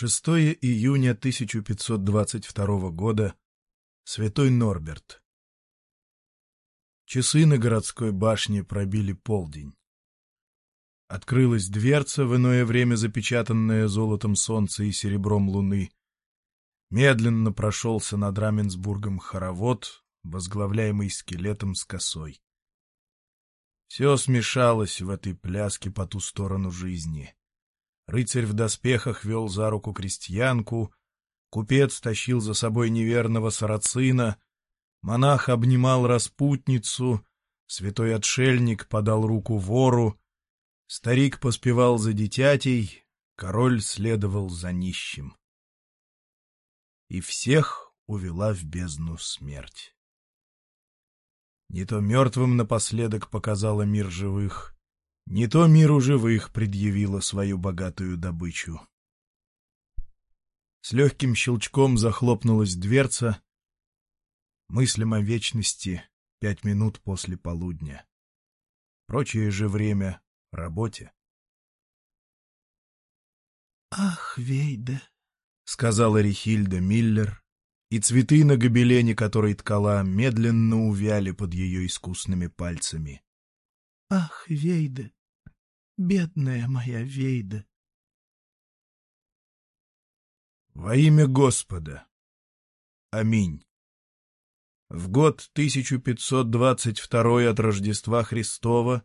6 июня 1522 года. Святой Норберт. Часы на городской башне пробили полдень. Открылась дверца, в иное время запечатанная золотом солнца и серебром луны. Медленно прошелся над Раменсбургом хоровод, возглавляемый скелетом с косой. Все смешалось в этой пляске по ту сторону жизни. Рыцарь в доспехах вел за руку крестьянку, купец тащил за собой неверного сарацина, монах обнимал распутницу, святой отшельник подал руку вору, старик поспевал за дитятей, король следовал за нищим. И всех увела в бездну смерть. Не то мертвым напоследок показала мир живых — не то миру живых предъявила свою богатую добычу. С легким щелчком захлопнулась дверца. Мыслям о вечности пять минут после полудня. Прочее же время — работе. «Ах, Вейда!» — сказала Рихильда Миллер, и цветы на гобелене, который ткала, медленно увяли под ее искусными пальцами. «Ах, Вейда! Бедная моя Вейда. Во имя Господа. Аминь. В год 1522 от Рождества Христова,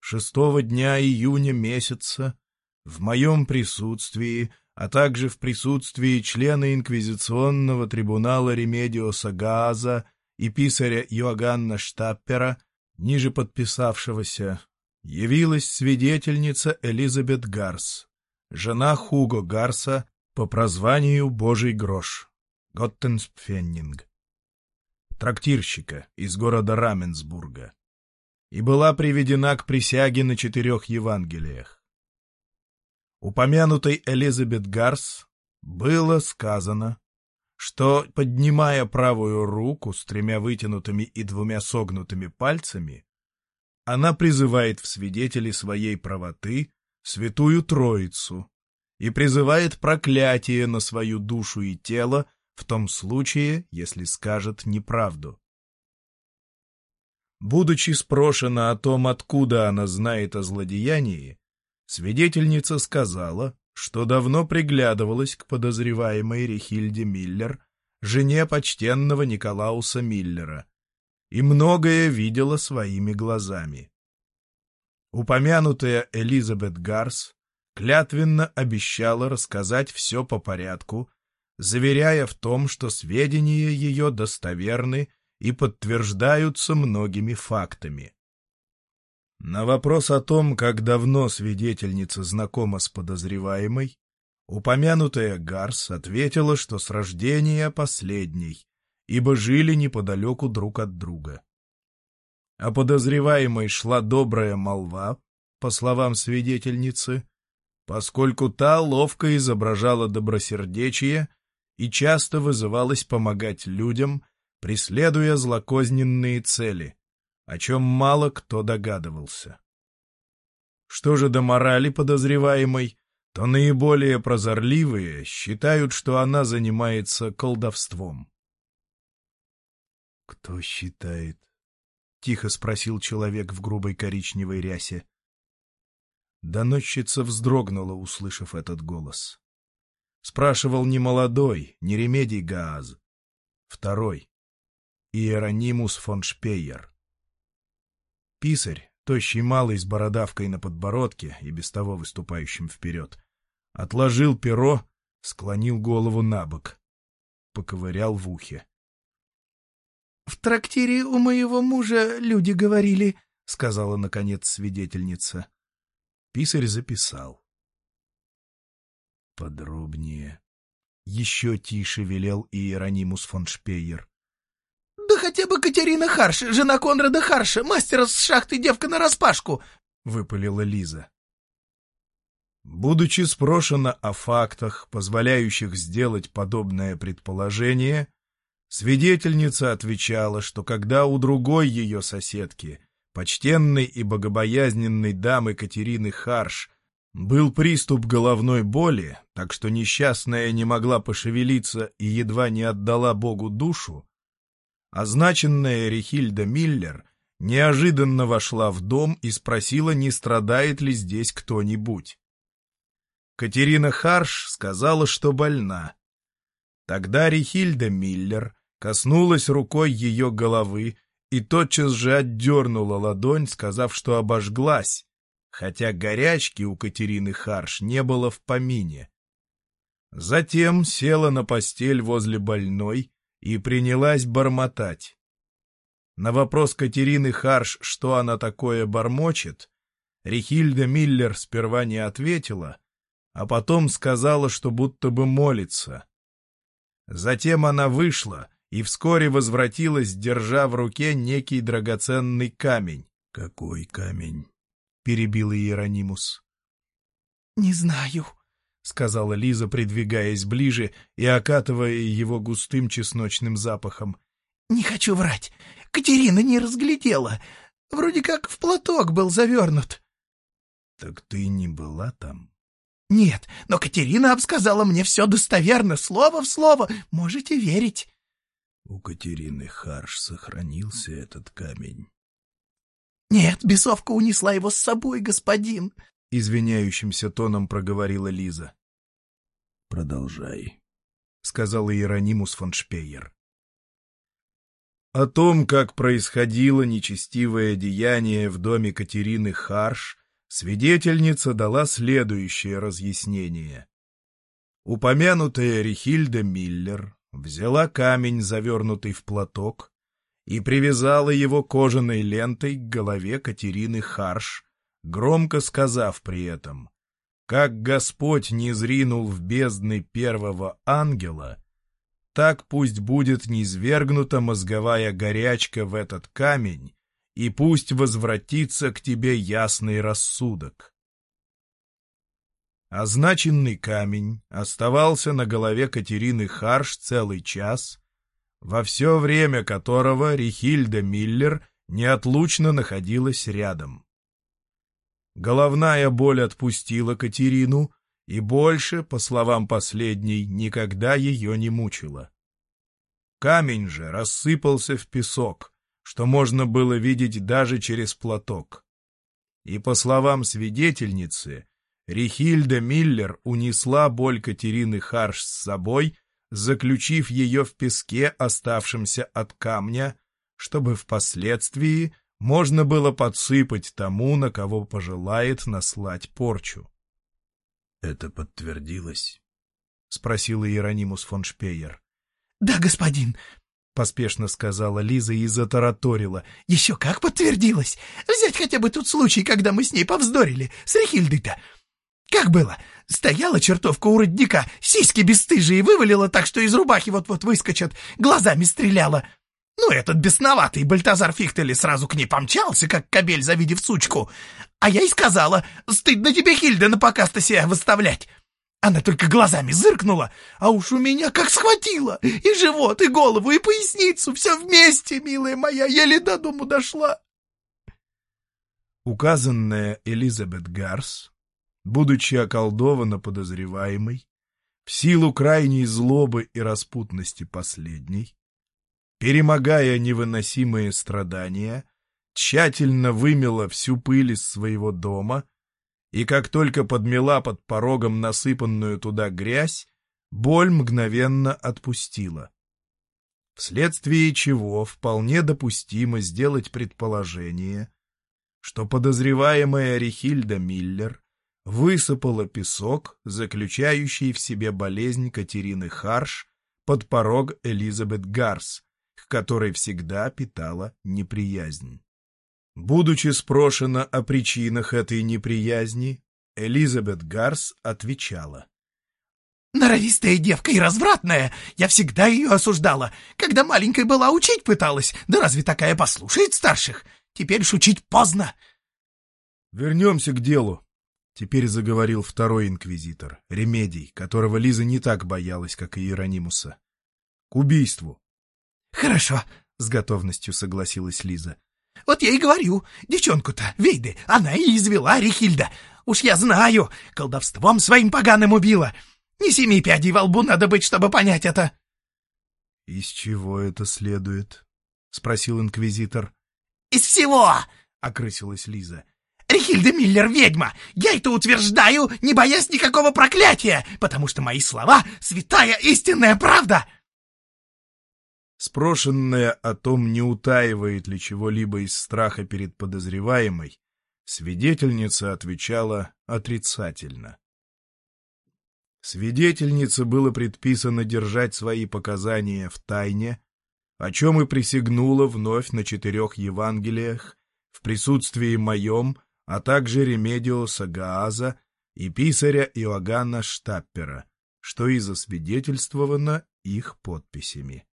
шестого дня июня месяца, в моем присутствии, а также в присутствии члена Инквизиционного трибунала Ремедиоса Гааза и писаря Йоганна Штаппера, ниже подписавшегося, явилась свидетельница Элизабет Гарс, жена Хуго Гарса по прозванию Божий Грош, Готтенспфеннинг, трактирщика из города Раменсбурга, и была приведена к присяге на четырех Евангелиях. Упомянутой Элизабет Гарс было сказано, что, поднимая правую руку с тремя вытянутыми и двумя согнутыми пальцами, она призывает в свидетели своей правоты Святую Троицу и призывает проклятие на свою душу и тело в том случае, если скажет неправду. Будучи спрошена о том, откуда она знает о злодеянии, свидетельница сказала, что давно приглядывалась к подозреваемой Рихильде Миллер, жене почтенного Николауса Миллера, и многое видела своими глазами. Упомянутая Элизабет Гарс клятвенно обещала рассказать все по порядку, заверяя в том, что сведения ее достоверны и подтверждаются многими фактами. На вопрос о том, как давно свидетельница знакома с подозреваемой, упомянутая Гарс ответила, что с рождения последней, ибо жили неподалеку друг от друга. О подозреваемой шла добрая молва, по словам свидетельницы, поскольку та ловко изображала добросердечие и часто вызывалась помогать людям, преследуя злокозненные цели, о чем мало кто догадывался. Что же до морали подозреваемой, то наиболее прозорливые считают, что она занимается колдовством. «Кто считает?» — тихо спросил человек в грубой коричневой рясе. Доносчица вздрогнула, услышав этот голос. Спрашивал не молодой, не Ремедий Гааз. Второй. Иеронимус фон Шпейер. Писарь, тощий малый с бородавкой на подбородке и без того выступающим вперед, отложил перо, склонил голову на бок, поковырял в ухе. В трактире у моего мужа люди говорили, — сказала, наконец, свидетельница. Писарь записал. Подробнее. Еще тише велел Иеронимус фон Шпейер. — Да хотя бы Катерина Харш, жена Конрада Харша, мастера с шахты девка нараспашку, — выпалила Лиза. Будучи спрошена о фактах, позволяющих сделать подобное предположение, Свидетельница отвечала, что когда у другой ее соседки, почтенной и богобоязненной дамы Катерины Харш, Был приступ головной боли, так что несчастная не могла пошевелиться и едва не отдала Богу душу. Означенная Рихильда Миллер неожиданно вошла в дом и спросила, не страдает ли здесь кто-нибудь. Катерина Харш сказала, что больна. Тогда Рихильда Миллер коснулась рукой ее головы и тотчас же отдернула ладонь, сказав, что обожглась, хотя горячки у Катерины Харш не было в помине. Затем села на постель возле больной и принялась бормотать. На вопрос Катерины Харш, что она такое бормочет, Рихильда Миллер сперва не ответила, а потом сказала, что будто бы молится. Затем она вышла и вскоре возвратилась, держа в руке некий драгоценный камень. — Какой камень? — перебил Иеронимус. — Не знаю, — сказала Лиза, придвигаясь ближе и окатывая его густым чесночным запахом. — Не хочу врать. Катерина не разглядела. Вроде как в платок был завернут. — Так ты не была там? — Нет, но Катерина обсказала мне все достоверно, слово в слово. Можете верить. У Катерины Харш сохранился этот камень. — Нет, бесовка унесла его с собой, господин, — извиняющимся тоном проговорила Лиза. — Продолжай, — сказал Иеронимус фон Шпейер. О том, как происходило нечестивое деяние в доме Катерины Харш, свидетельница дала следующее разъяснение. Упомянутая Рихильда Миллер взяла камень, завернутый в платок, и привязала его кожаной лентой к голове Катерины Харш, громко сказав при этом, «Как Господь не зринул в бездны первого ангела, так пусть будет низвергнута мозговая горячка в этот камень, и пусть возвратится к тебе ясный рассудок». Означенный камень оставался на голове Катерины Харш целый час, во все время которого Рихильда Миллер неотлучно находилась рядом. Головная боль отпустила Катерину, и больше, по словам последней, никогда ее не мучила. Камень же рассыпался в песок, что можно было видеть даже через платок. И, по словам свидетельницы, Рихильда Миллер унесла боль Катерины Харш с собой, заключив ее в песке, оставшемся от камня, чтобы впоследствии можно было подсыпать тому, на кого пожелает наслать порчу. — Это подтвердилось? — спросил Иеронимус фон Шпеер. — Да, господин, — поспешно сказала Лиза и затараторила. — Еще как подтвердилось! Взять хотя бы тот случай, когда мы с ней повздорили, с Рихильдой-то. Как было? Стояла чертовка у родника, сиськи бесстыжие вывалила так, что из рубахи вот-вот выскочат, глазами стреляла. Ну, этот бесноватый Бальтазар Фихтели сразу к ней помчался, как кобель, завидев сучку. А я и сказала, стыдно тебе, Хильда, на показ-то себя выставлять. Она только глазами зыркнула, а уж у меня как схватила. И живот, и голову, и поясницу, все вместе, милая моя, еле до дому дошла. Указанная Элизабет Гарс будучи околдована подозреваемой, в силу крайней злобы и распутности последней, перемогая невыносимые страдания, тщательно вымела всю пыль из своего дома и как только подмела под порогом насыпанную туда грязь, боль мгновенно отпустила. Вследствие чего вполне допустимо сделать предположение, что подозреваемая Рихильда Миллер высыпала песок, заключающий в себе болезнь Катерины Харш, под порог Элизабет Гарс, к которой всегда питала неприязнь. Будучи спрошена о причинах этой неприязни, Элизабет Гарс отвечала. «Норовистая девка и развратная! Я всегда ее осуждала. Когда маленькой была, учить пыталась. Да разве такая послушает старших? Теперь шучить поздно!» «Вернемся к делу», Теперь заговорил второй инквизитор, Ремедий, которого Лиза не так боялась, как и Иеронимуса. — К убийству. — Хорошо, — с готовностью согласилась Лиза. Вот я и говорю, девчонку-то, Вейды, она и извела Рихильда. Уж я знаю, колдовством своим поганым убила. Не семи пядей во лбу надо быть, чтобы понять это. — Из чего это следует? — спросил инквизитор. — Из всего! — окрысилась Лиза. — Рихильда Миллер ведьма! Я это утверждаю, не боясь никакого проклятия, потому что мои слова — святая истинная правда! Спрошенная о том, не утаивает ли чего-либо из страха перед подозреваемой, свидетельница отвечала отрицательно. Свидетельнице было предписано держать свои показания в тайне, о чем и присягнула вновь на четырех Евангелиях в присутствии моем, а также Ремедиоса Гааза и писаря Иоганна Штаппера, что и засвидетельствовано их подписями.